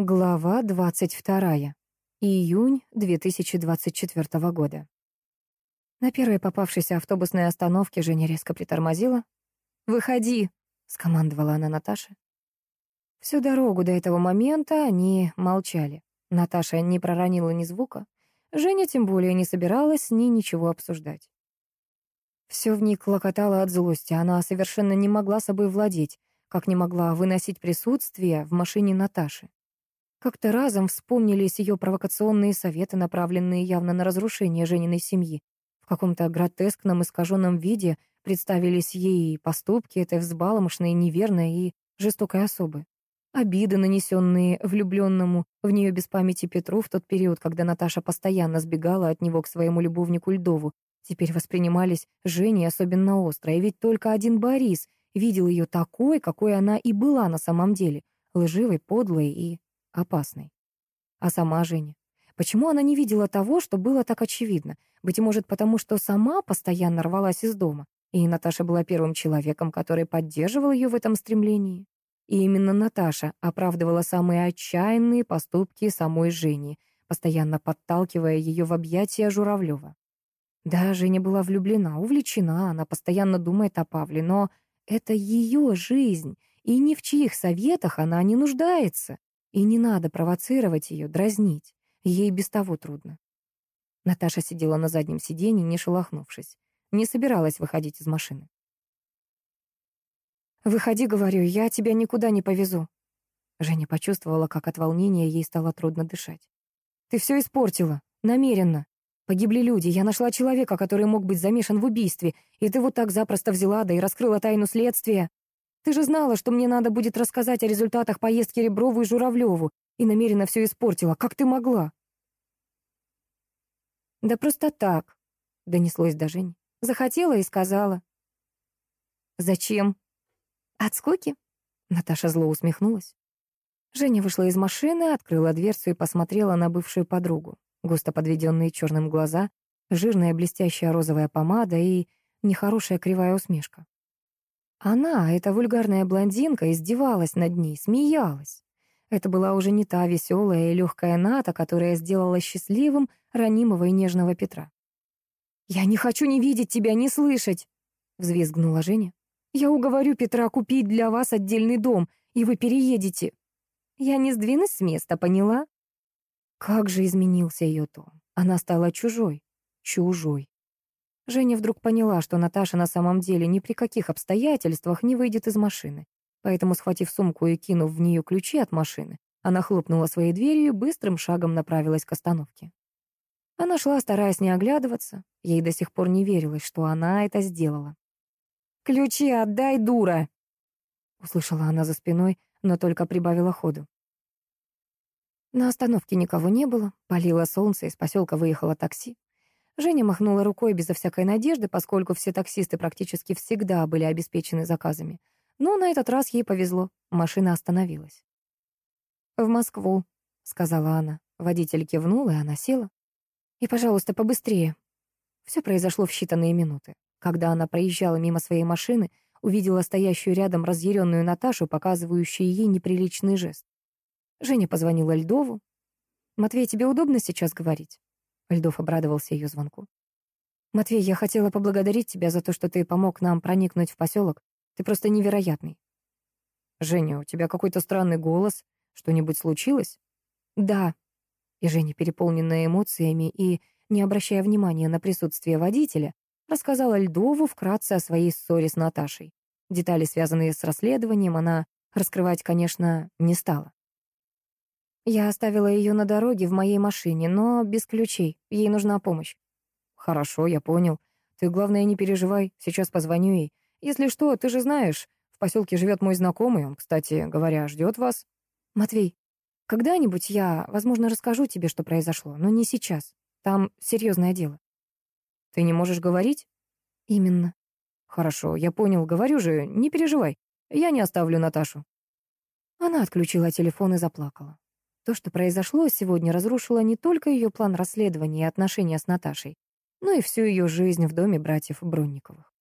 Глава 22. Июнь 2024 года. На первой попавшейся автобусной остановке Женя резко притормозила. «Выходи!» — скомандовала она Наташе. Всю дорогу до этого момента они молчали. Наташа не проронила ни звука. Женя тем более не собиралась ней ничего обсуждать. Все в ней клокотало от злости, она совершенно не могла собой владеть, как не могла выносить присутствие в машине Наташи. Как-то разом вспомнились ее провокационные советы, направленные явно на разрушение Жениной семьи. В каком-то гротескном искаженном виде представились ей поступки этой взбаломошной, неверной и жестокой особы. Обиды, нанесенные влюбленному в нее без памяти Петру в тот период, когда Наташа постоянно сбегала от него к своему любовнику Льдову, теперь воспринимались Женей особенно остро, и ведь только один Борис видел ее такой, какой она и была на самом деле, лживой, подлой и опасной. А сама Женя? Почему она не видела того, что было так очевидно? Быть может, потому что сама постоянно рвалась из дома, и Наташа была первым человеком, который поддерживал ее в этом стремлении. И именно Наташа оправдывала самые отчаянные поступки самой Жени, постоянно подталкивая ее в объятия Журавлева. Да, Женя была влюблена, увлечена, она постоянно думает о Павле, но это ее жизнь, и ни в чьих советах она не нуждается. И не надо провоцировать ее, дразнить. Ей без того трудно. Наташа сидела на заднем сиденье, не шелохнувшись. Не собиралась выходить из машины. «Выходи, — говорю, — я тебя никуда не повезу». Женя почувствовала, как от волнения ей стало трудно дышать. «Ты все испортила. Намеренно. Погибли люди. Я нашла человека, который мог быть замешан в убийстве, и ты вот так запросто взяла, да и раскрыла тайну следствия. Ты же знала, что мне надо будет рассказать о результатах поездки Реброву и Журавлеву, и намеренно все испортила. Как ты могла?» «Да просто так», — донеслось до Жени. «Захотела и сказала». «Зачем?» «От скуки?» — Наташа зло усмехнулась. Женя вышла из машины, открыла дверцу и посмотрела на бывшую подругу. Густо подведенные черным глаза, жирная блестящая розовая помада и нехорошая кривая усмешка. Она, эта вульгарная блондинка, издевалась над ней, смеялась. Это была уже не та веселая и легкая Ната, которая сделала счастливым ранимого и нежного Петра. «Я не хочу ни видеть тебя, ни слышать!» — взвизгнула Женя. «Я уговорю Петра купить для вас отдельный дом, и вы переедете. Я не сдвинусь с места, поняла?» Как же изменился ее тон. Она стала чужой. Чужой. Женя вдруг поняла, что Наташа на самом деле ни при каких обстоятельствах не выйдет из машины. Поэтому, схватив сумку и кинув в нее ключи от машины, она хлопнула своей дверью и быстрым шагом направилась к остановке. Она шла, стараясь не оглядываться. Ей до сих пор не верилось, что она это сделала. «Ключи отдай, дура!» Услышала она за спиной, но только прибавила ходу. На остановке никого не было, палило солнце, из поселка выехало такси. Женя махнула рукой безо всякой надежды, поскольку все таксисты практически всегда были обеспечены заказами. Но на этот раз ей повезло, машина остановилась. «В Москву», — сказала она. Водитель кивнул, и она села. «И, пожалуйста, побыстрее». Все произошло в считанные минуты. Когда она проезжала мимо своей машины, увидела стоящую рядом разъяренную Наташу, показывающую ей неприличный жест. Женя позвонила Льдову. «Матвей, тебе удобно сейчас говорить?» Льдов обрадовался ее звонку. «Матвей, я хотела поблагодарить тебя за то, что ты помог нам проникнуть в поселок. Ты просто невероятный». «Женя, у тебя какой-то странный голос. Что-нибудь случилось?» «Да». И Женя, переполненная эмоциями и не обращая внимания на присутствие водителя, рассказала Льдову вкратце о своей ссоре с Наташей. Детали, связанные с расследованием, она раскрывать, конечно, не стала. Я оставила ее на дороге в моей машине, но без ключей. Ей нужна помощь. Хорошо, я понял. Ты, главное, не переживай. Сейчас позвоню ей. Если что, ты же знаешь, в поселке живет мой знакомый. Он, кстати говоря, ждет вас. Матвей, когда-нибудь я, возможно, расскажу тебе, что произошло, но не сейчас. Там серьезное дело. Ты не можешь говорить? Именно. Хорошо, я понял. Говорю же, не переживай. Я не оставлю Наташу. Она отключила телефон и заплакала. То, что произошло сегодня, разрушило не только ее план расследования и отношения с Наташей, но и всю ее жизнь в доме братьев Бронниковых.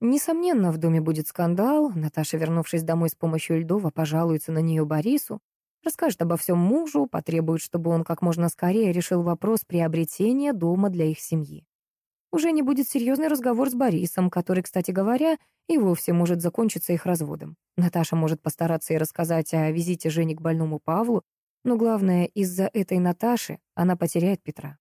Несомненно, в доме будет скандал, Наташа, вернувшись домой с помощью Льдова, пожалуется на нее Борису. Расскажет обо всем мужу, потребует, чтобы он как можно скорее решил вопрос приобретения дома для их семьи. Уже не будет серьезный разговор с Борисом, который, кстати говоря, и вовсе может закончиться их разводом. Наташа может постараться и рассказать о визите Жени к больному Павлу, но главное, из-за этой Наташи она потеряет Петра.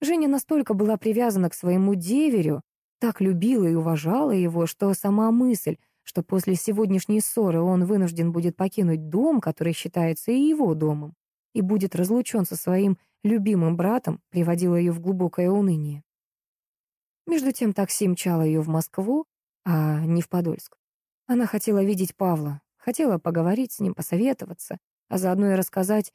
Женя настолько была привязана к своему деверю, так любила и уважала его, что сама мысль, что после сегодняшней ссоры он вынужден будет покинуть дом, который считается и его домом, и будет разлучен со своим любимым братом, приводила ее в глубокое уныние. Между тем такси мчало ее в Москву, а не в Подольск. Она хотела видеть Павла, хотела поговорить с ним, посоветоваться, а заодно и рассказать,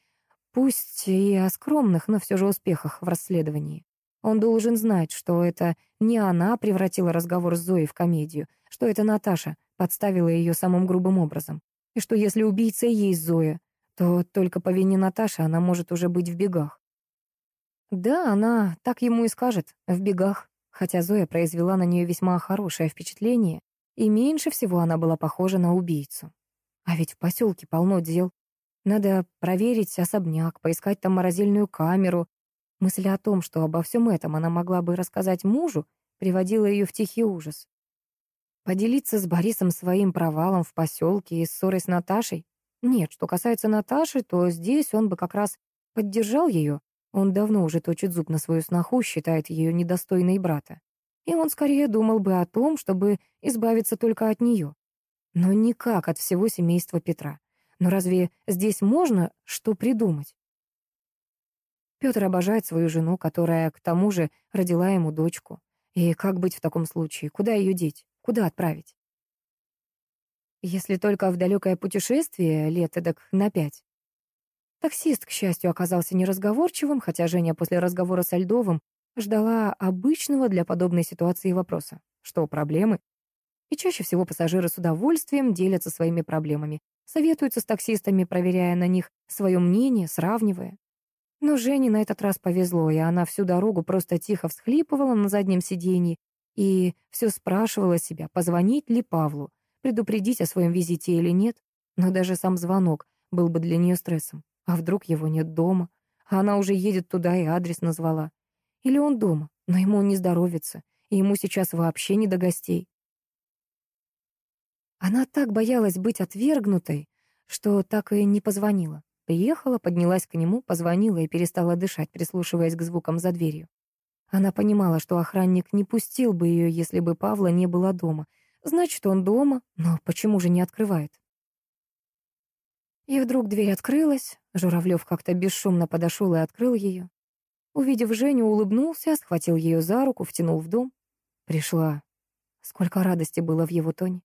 пусть и о скромных, но все же успехах в расследовании. Он должен знать, что это не она превратила разговор с Зоей в комедию, что это Наташа подставила ее самым грубым образом, и что если убийца есть Зоя, то только по вине Наташи она может уже быть в бегах. Да, она так ему и скажет, в бегах хотя Зоя произвела на нее весьма хорошее впечатление, и меньше всего она была похожа на убийцу. А ведь в поселке полно дел. Надо проверить особняк, поискать там морозильную камеру. Мысль о том, что обо всем этом она могла бы рассказать мужу, приводила ее в тихий ужас. Поделиться с Борисом своим провалом в поселке и ссорой с Наташей? Нет, что касается Наташи, то здесь он бы как раз поддержал ее, он давно уже точит зуб на свою сноху, считает ее недостойной брата. И он скорее думал бы о том, чтобы избавиться только от нее. Но никак от всего семейства Петра. Но разве здесь можно что придумать? Петр обожает свою жену, которая, к тому же, родила ему дочку. И как быть в таком случае? Куда ее деть? Куда отправить? Если только в далекое путешествие, лет эдак на пять. Таксист, к счастью, оказался неразговорчивым, хотя Женя после разговора со Льдовым ждала обычного для подобной ситуации вопроса. Что, проблемы? И чаще всего пассажиры с удовольствием делятся своими проблемами, советуются с таксистами, проверяя на них свое мнение, сравнивая. Но Жене на этот раз повезло, и она всю дорогу просто тихо всхлипывала на заднем сиденье и все спрашивала себя, позвонить ли Павлу, предупредить о своем визите или нет. Но даже сам звонок был бы для нее стрессом. А вдруг его нет дома? А она уже едет туда и адрес назвала. Или он дома, но ему не здоровится, и ему сейчас вообще не до гостей. Она так боялась быть отвергнутой, что так и не позвонила. Приехала, поднялась к нему, позвонила и перестала дышать, прислушиваясь к звукам за дверью. Она понимала, что охранник не пустил бы ее, если бы Павла не было дома. Значит, он дома, но почему же не открывает? И вдруг дверь открылась, Журавлев как-то бесшумно подошел и открыл ее. Увидев Женю, улыбнулся, схватил ее за руку, втянул в дом. Пришла. Сколько радости было в его тоне.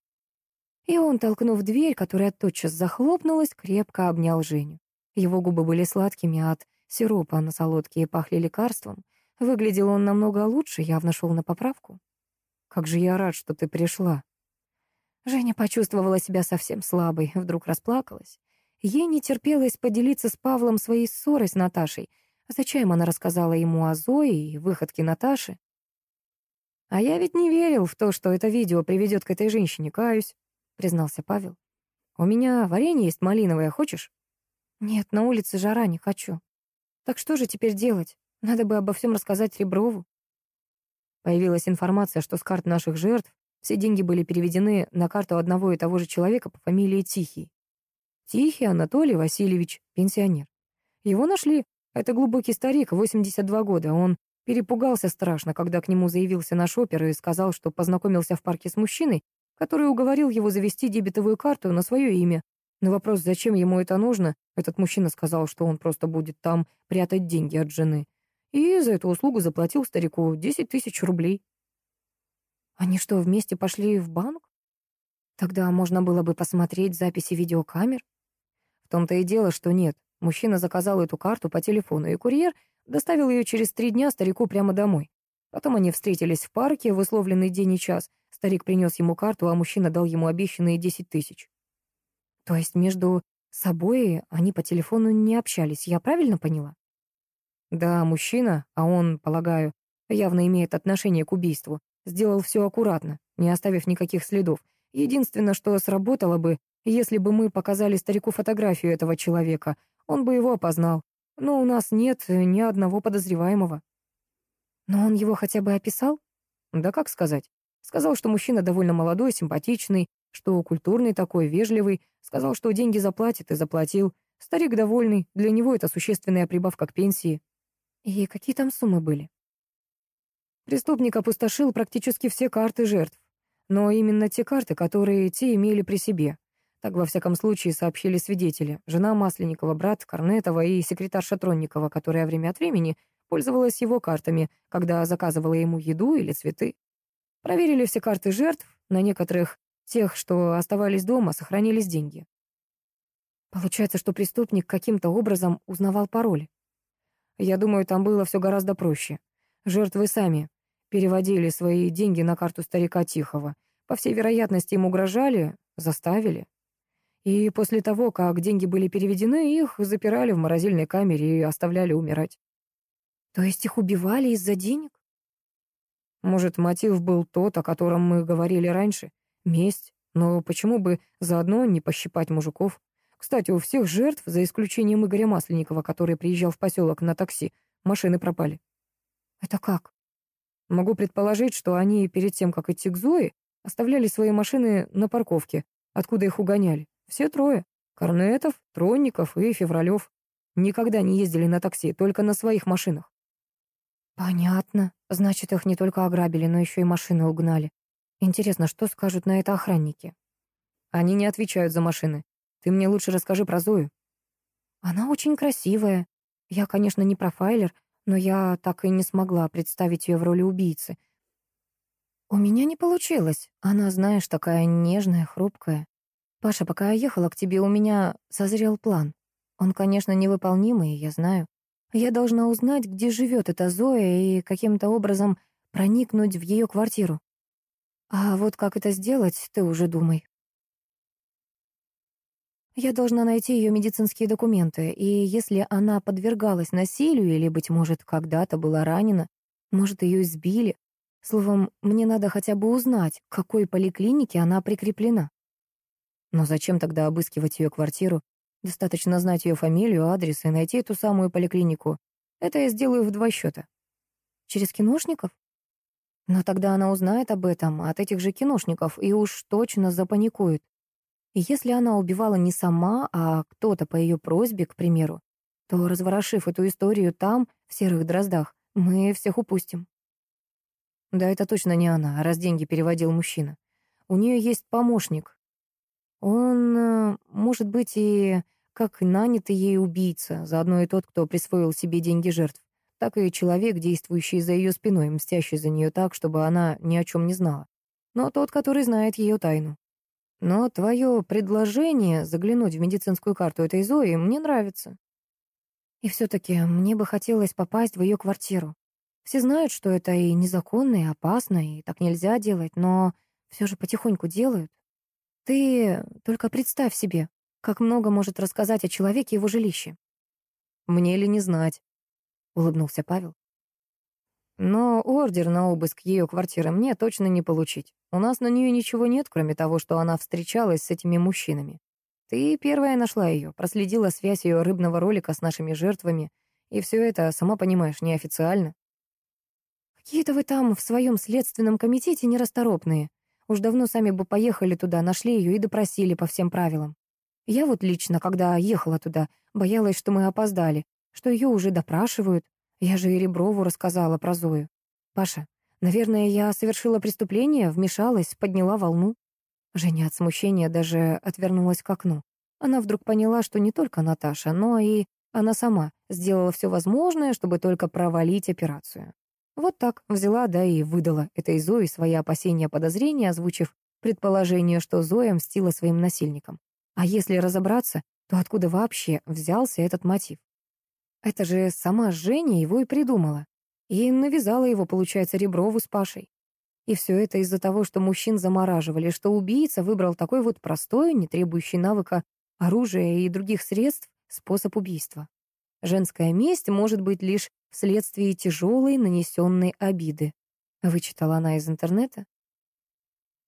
И он, толкнув дверь, которая тотчас захлопнулась, крепко обнял Женю. Его губы были сладкими, от сиропа на солодкие пахли лекарством. Выглядел он намного лучше, явно шел на поправку. «Как же я рад, что ты пришла!» Женя почувствовала себя совсем слабой, вдруг расплакалась. Ей не терпелось поделиться с Павлом своей ссорой с Наташей. Зачем она рассказала ему о Зое и выходке Наташи? «А я ведь не верил в то, что это видео приведет к этой женщине, каюсь», — признался Павел. «У меня варенье есть малиновое, хочешь?» «Нет, на улице жара, не хочу. Так что же теперь делать? Надо бы обо всем рассказать Реброву». Появилась информация, что с карт наших жертв все деньги были переведены на карту одного и того же человека по фамилии Тихий. Тихий Анатолий Васильевич, пенсионер. Его нашли. Это глубокий старик, 82 года. Он перепугался страшно, когда к нему заявился наш опер и сказал, что познакомился в парке с мужчиной, который уговорил его завести дебетовую карту на свое имя. На вопрос, зачем ему это нужно, этот мужчина сказал, что он просто будет там прятать деньги от жены. И за эту услугу заплатил старику 10 тысяч рублей. Они что, вместе пошли в банк? Тогда можно было бы посмотреть записи видеокамер. В том-то и дело, что нет. Мужчина заказал эту карту по телефону, и курьер доставил ее через три дня старику прямо домой. Потом они встретились в парке в условленный день и час. Старик принес ему карту, а мужчина дал ему обещанные десять тысяч. То есть между собой они по телефону не общались, я правильно поняла? Да, мужчина, а он, полагаю, явно имеет отношение к убийству, сделал все аккуратно, не оставив никаких следов. Единственное, что сработало бы, если бы мы показали старику фотографию этого человека, он бы его опознал. Но у нас нет ни одного подозреваемого. Но он его хотя бы описал? Да как сказать. Сказал, что мужчина довольно молодой, симпатичный, что культурный такой, вежливый. Сказал, что деньги заплатит и заплатил. Старик довольный, для него это существенная прибавка к пенсии. И какие там суммы были? Преступник опустошил практически все карты жертв. Но именно те карты, которые те имели при себе. Так, во всяком случае, сообщили свидетели. Жена Масленникова, брат Корнетова и секретарша Тронникова, которая время от времени пользовалась его картами, когда заказывала ему еду или цветы. Проверили все карты жертв, на некоторых, тех, что оставались дома, сохранились деньги. Получается, что преступник каким-то образом узнавал пароль. Я думаю, там было все гораздо проще. Жертвы сами переводили свои деньги на карту старика Тихого. По всей вероятности, им угрожали, заставили. И после того, как деньги были переведены, их запирали в морозильной камере и оставляли умирать. То есть их убивали из-за денег? Может, мотив был тот, о котором мы говорили раньше? Месть. Но почему бы заодно не пощипать мужиков? Кстати, у всех жертв, за исключением Игоря Масленникова, который приезжал в поселок на такси, машины пропали. Это как? Могу предположить, что они перед тем, как идти к Зое, оставляли свои машины на парковке, откуда их угоняли. Все трое. Корнетов, Тронников и Февралев. Никогда не ездили на такси, только на своих машинах. Понятно. Значит, их не только ограбили, но еще и машины угнали. Интересно, что скажут на это охранники? Они не отвечают за машины. Ты мне лучше расскажи про Зою. Она очень красивая. Я, конечно, не профайлер, но я так и не смогла представить ее в роли убийцы. У меня не получилось. Она, знаешь, такая нежная, хрупкая. Паша, пока я ехала к тебе, у меня созрел план. Он, конечно, невыполнимый, я знаю. Я должна узнать, где живет эта Зоя, и каким-то образом проникнуть в ее квартиру. А вот как это сделать, ты уже думай. Я должна найти ее медицинские документы, и если она подвергалась насилию или, быть может, когда-то была ранена, может, ее избили. Словом, мне надо хотя бы узнать, к какой поликлинике она прикреплена. Но зачем тогда обыскивать ее квартиру? Достаточно знать ее фамилию, адрес и найти эту самую поликлинику. Это я сделаю в два счета. Через киношников? Но тогда она узнает об этом от этих же киношников и уж точно запаникует. И если она убивала не сама, а кто-то по ее просьбе, к примеру, то, разворошив эту историю там, в серых дроздах, мы всех упустим. Да, это точно не она, раз деньги переводил мужчина. У нее есть помощник. Он, э, может быть, и как нанятый ей убийца, заодно и тот, кто присвоил себе деньги жертв, так и человек, действующий за ее спиной, мстящий за нее так, чтобы она ни о чем не знала. Но тот, который знает ее тайну. Но твое предложение заглянуть в медицинскую карту этой Зои мне нравится. И все-таки мне бы хотелось попасть в ее квартиру. Все знают, что это и незаконно, и опасно, и так нельзя делать, но все же потихоньку делают. Ты только представь себе, как много может рассказать о человеке его жилище. Мне ли не знать, — улыбнулся Павел. Но ордер на обыск ее квартиры мне точно не получить. У нас на нее ничего нет, кроме того, что она встречалась с этими мужчинами. Ты первая нашла ее, проследила связь ее рыбного ролика с нашими жертвами, и все это, сама понимаешь, неофициально. Какие-то вы там в своем следственном комитете нерасторопные. Уж давно сами бы поехали туда, нашли ее и допросили по всем правилам. Я вот лично, когда ехала туда, боялась, что мы опоздали, что ее уже допрашивают, я же и Реброву рассказала про Зою. Паша, наверное, я совершила преступление, вмешалась, подняла волну. Женя от смущения даже отвернулась к окну. Она вдруг поняла, что не только Наташа, но и она сама сделала все возможное, чтобы только провалить операцию. Вот так взяла, да и выдала этой Зое свои опасения подозрения, озвучив предположение, что Зоя мстила своим насильникам. А если разобраться, то откуда вообще взялся этот мотив? Это же сама Женя его и придумала. И навязала его, получается, Реброву с Пашей. И все это из-за того, что мужчин замораживали, что убийца выбрал такой вот простой, не требующий навыка оружия и других средств способ убийства. Женская месть может быть лишь вследствие тяжелой нанесенной обиды. Вычитала она из интернета.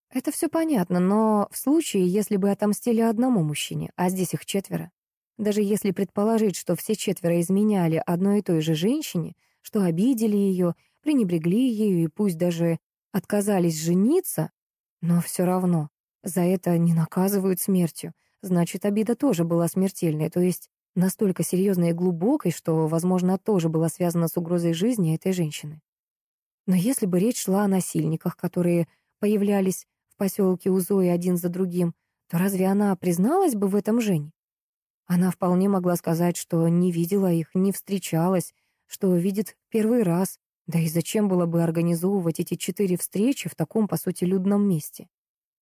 Это все понятно, но в случае, если бы отомстили одному мужчине, а здесь их четверо, Даже если предположить, что все четверо изменяли одной и той же женщине, что обидели ее, пренебрегли ею и пусть даже отказались жениться, но все равно за это не наказывают смертью. Значит, обида тоже была смертельной, то есть настолько серьезной и глубокой, что, возможно, тоже была связана с угрозой жизни этой женщины. Но если бы речь шла о насильниках, которые появлялись в поселке Узои один за другим, то разве она призналась бы в этом Жене? Она вполне могла сказать, что не видела их, не встречалась, что видит первый раз. Да и зачем было бы организовывать эти четыре встречи в таком, по сути, людном месте?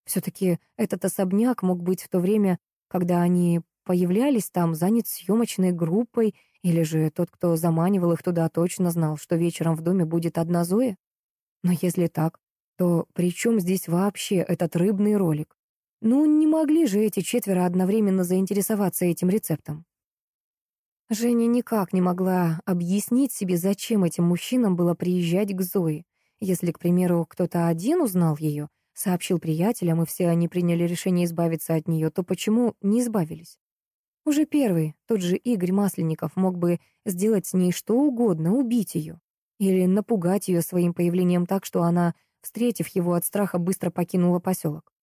Все-таки этот особняк мог быть в то время, когда они появлялись там, занят съемочной группой, или же тот, кто заманивал их туда, точно знал, что вечером в доме будет одна Зоя? Но если так, то при чем здесь вообще этот рыбный ролик? Ну, не могли же эти четверо одновременно заинтересоваться этим рецептом. Женя никак не могла объяснить себе, зачем этим мужчинам было приезжать к Зое. Если, к примеру, кто-то один узнал ее, сообщил приятелям, и все они приняли решение избавиться от нее, то почему не избавились? Уже первый, тот же Игорь Масленников, мог бы сделать с ней что угодно, убить ее. Или напугать ее своим появлением так, что она, встретив его от страха, быстро покинула поселок.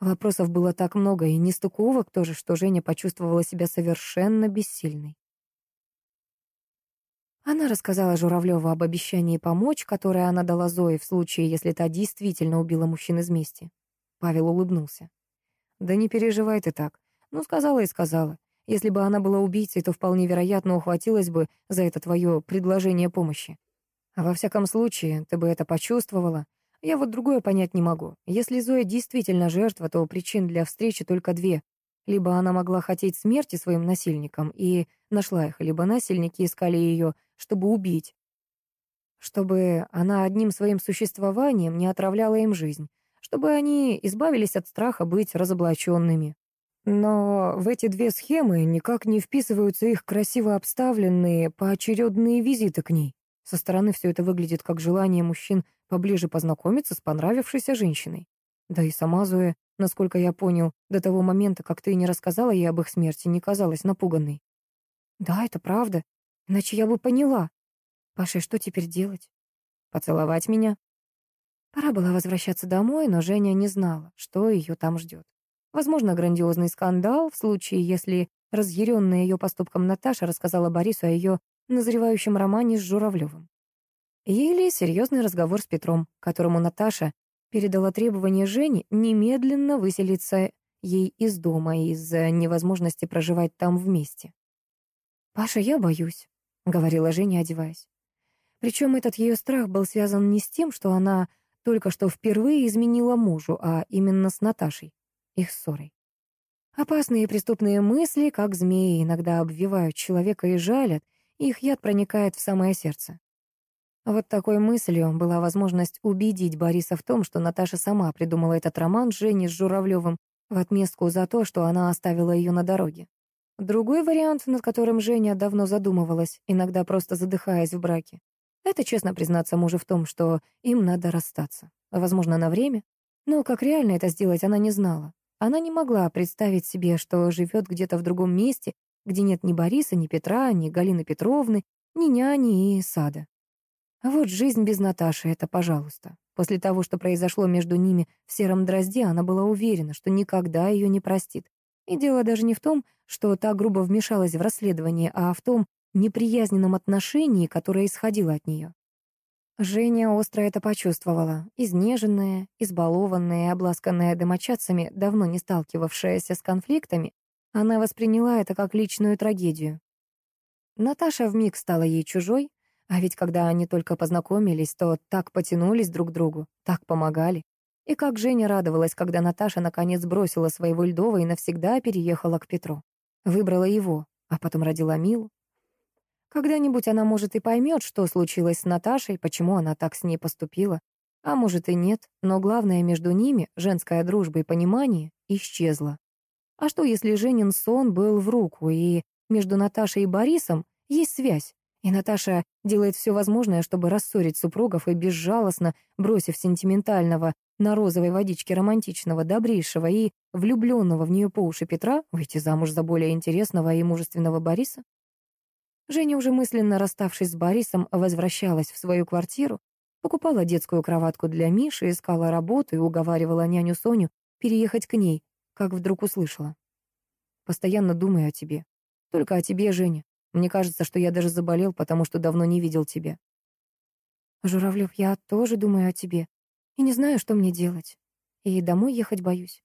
Вопросов было так много, и нестыковок тоже, что Женя почувствовала себя совершенно бессильной. Она рассказала Журавлеву об обещании помочь, которое она дала Зое в случае, если та действительно убила мужчин из мести. Павел улыбнулся. «Да не переживай ты так. Ну, сказала и сказала. Если бы она была убийцей, то вполне вероятно ухватилась бы за это твое предложение помощи. А во всяком случае, ты бы это почувствовала, я вот другое понять не могу. Если Зоя действительно жертва, то причин для встречи только две. Либо она могла хотеть смерти своим насильникам и нашла их, либо насильники искали ее, чтобы убить. Чтобы она одним своим существованием не отравляла им жизнь. Чтобы они избавились от страха быть разоблаченными. Но в эти две схемы никак не вписываются их красиво обставленные поочередные визиты к ней. Со стороны все это выглядит как желание мужчин поближе познакомиться с понравившейся женщиной. Да и сама Зоя, насколько я понял, до того момента, как ты не рассказала ей об их смерти, не казалась напуганной. Да, это правда. Иначе я бы поняла. Паша, что теперь делать? Поцеловать меня? Пора было возвращаться домой, но Женя не знала, что ее там ждет. Возможно, грандиозный скандал в случае, если разъяренная ее поступком Наташа рассказала Борису о ее назревающем романе с Журавлевым. Или серьезный разговор с Петром, которому Наташа передала требование Жени немедленно выселиться ей из дома из-за невозможности проживать там вместе. «Паша, я боюсь», — говорила Женя, одеваясь. Причем этот ее страх был связан не с тем, что она только что впервые изменила мужу, а именно с Наташей, их ссорой. Опасные и преступные мысли, как змеи, иногда обвивают человека и жалят, их яд проникает в самое сердце. Вот такой мыслью была возможность убедить Бориса в том, что Наташа сама придумала этот роман с Женей с Журавлевым в отместку за то, что она оставила ее на дороге. Другой вариант, над которым Женя давно задумывалась, иногда просто задыхаясь в браке, это честно признаться мужу в том, что им надо расстаться. Возможно, на время. Но как реально это сделать, она не знала. Она не могла представить себе, что живет где-то в другом месте, где нет ни Бориса, ни Петра, ни Галины Петровны, ни няни и сада. А вот жизнь без Наташи — это пожалуйста. После того, что произошло между ними в сером дрозде, она была уверена, что никогда ее не простит. И дело даже не в том, что та грубо вмешалась в расследование, а в том неприязненном отношении, которое исходило от нее. Женя остро это почувствовала. Изнеженная, избалованная, обласканная домочадцами, давно не сталкивавшаяся с конфликтами, она восприняла это как личную трагедию. Наташа вмиг стала ей чужой, а ведь когда они только познакомились, то так потянулись друг к другу, так помогали. И как Женя радовалась, когда Наташа наконец бросила своего Льдова и навсегда переехала к Петру. Выбрала его, а потом родила Милу. Когда-нибудь она, может, и поймет, что случилось с Наташей, почему она так с ней поступила. А может и нет, но главное между ними, женская дружба и понимание, исчезла. А что, если Женин сон был в руку, и между Наташей и Борисом есть связь, И Наташа делает все возможное, чтобы рассорить супругов и безжалостно, бросив сентиментального на розовой водичке романтичного, добрейшего и влюбленного в нее по уши Петра, выйти замуж за более интересного и мужественного Бориса. Женя, уже мысленно расставшись с Борисом, возвращалась в свою квартиру, покупала детскую кроватку для Миши, искала работу и уговаривала няню Соню переехать к ней, как вдруг услышала. «Постоянно думаю о тебе. Только о тебе, Женя. Мне кажется, что я даже заболел, потому что давно не видел тебя». «Журавлев, я тоже думаю о тебе. И не знаю, что мне делать. И домой ехать боюсь».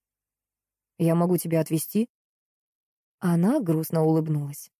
«Я могу тебя отвезти?» Она грустно улыбнулась.